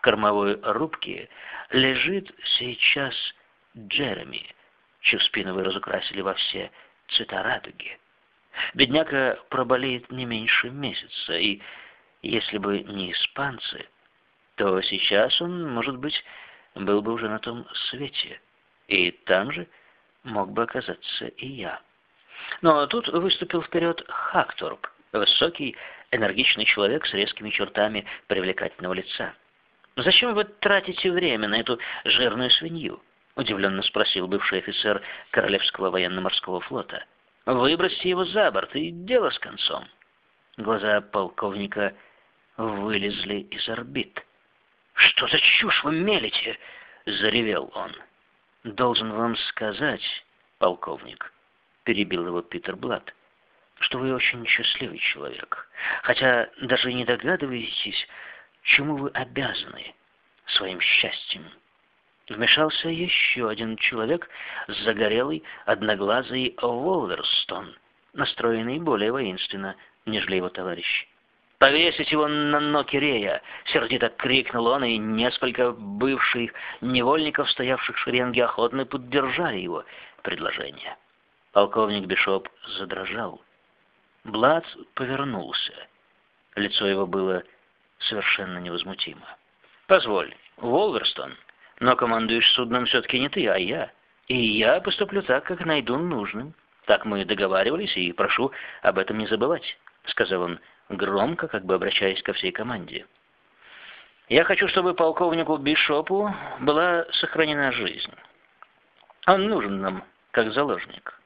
кормовой рубке лежит сейчас Джереми, чью спину вы разукрасили во все цвета радуги. Бедняка проболеет не меньше месяца, и если бы не испанцы, то сейчас он, может быть, был бы уже на том свете, и там же мог бы оказаться и я. Но тут выступил вперед Хакторп, высокий, энергичный человек с резкими чертами привлекательного лица. «Зачем вы тратите время на эту жирную свинью?» — удивленно спросил бывший офицер Королевского военно-морского флота. «Выбросьте его за борт, и дело с концом». Глаза полковника вылезли из орбит. «Что за чушь вы мелите?» — заревел он. «Должен вам сказать, полковник», — перебил его Питер Блад, «что вы очень счастливый человек, хотя даже не догадываетесь, чему вы обязаны своим счастьем». Вмешался еще один человек, загорелый, одноглазый Волверстон, настроенный более воинственно, нежели его товарищ. «Повесить его на Нокерея!» — сердито крикнул он, и несколько бывших невольников, стоявших в шеренге, охотно поддержали его предложение. Полковник Бишоп задрожал. Блад повернулся. Лицо его было совершенно невозмутимо. «Позволь, Волверстон, но командуешь судном все-таки не ты, а я. И я поступлю так, как найду нужным. Так мы договаривались, и прошу об этом не забывать», — сказал он громко, как бы обращаясь ко всей команде. «Я хочу, чтобы полковнику Бишопу была сохранена жизнь. Он нужен нам, как заложник.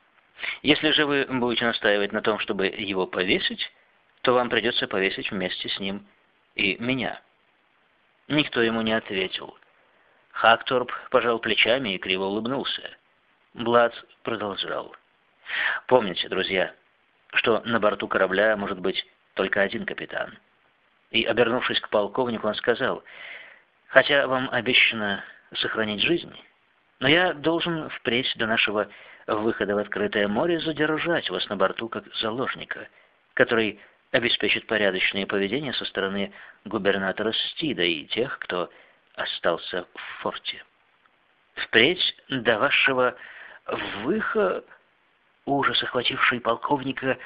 Если же вы будете настаивать на том, чтобы его повесить, то вам придется повесить вместе с ним и меня». Никто ему не ответил. Хакторп пожал плечами и криво улыбнулся. Блад продолжал. «Помните, друзья, что на борту корабля может быть только один капитан. И, обернувшись к полковнику, он сказал, «Хотя вам обещано сохранить жизнь, но я должен впредь до нашего выхода в открытое море задержать вас на борту как заложника, который обеспечит порядочное поведение со стороны губернатора Стида и тех, кто остался в форте. Впредь до вашего выхода ужас, охвативший полковника,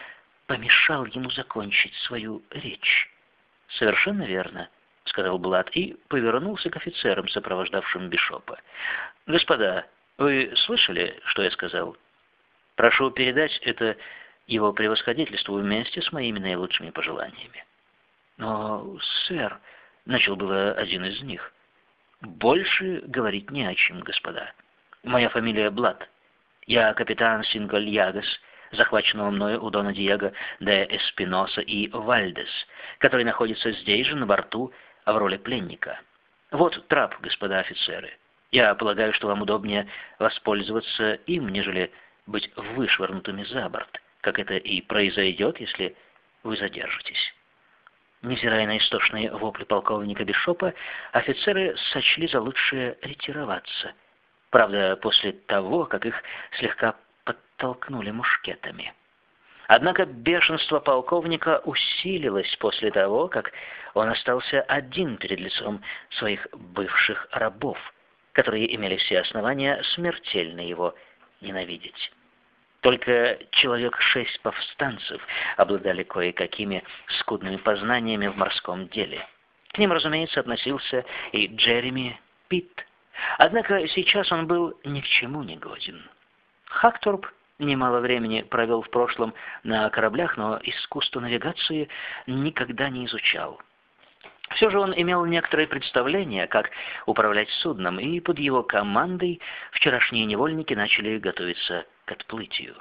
помешал ему закончить свою речь. «Совершенно верно», — сказал Блад и повернулся к офицерам, сопровождавшим Бишопа. «Господа, вы слышали, что я сказал? Прошу передать это его превосходительству вместе с моими наилучшими пожеланиями». «Но, сэр», — начал было один из них, — «больше говорить не о чем, господа. Моя фамилия Блад. Я капитан Сингольягас, захваченного мною у Дона Диего де Эспиноса и Вальдес, который находится здесь же, на борту, в роли пленника. Вот трап, господа офицеры. Я полагаю, что вам удобнее воспользоваться им, нежели быть вышвырнутыми за борт, как это и произойдет, если вы задержитесь». Невзирая на истошные вопли полковника Бишопа, офицеры сочли за лучшее ретироваться. Правда, после того, как их слегка подтолкнули мушкетами. Однако бешенство полковника усилилось после того, как он остался один перед лицом своих бывших рабов, которые имели все основания смертельно его ненавидеть. Только человек шесть повстанцев обладали кое-какими скудными познаниями в морском деле. К ним, разумеется, относился и Джереми Питт. Однако сейчас он был ни к чему не годен. Хакторп немало времени провел в прошлом на кораблях, но искусство навигации никогда не изучал. Все же он имел некоторое представление, как управлять судном, и под его командой вчерашние невольники начали готовиться к отплытию.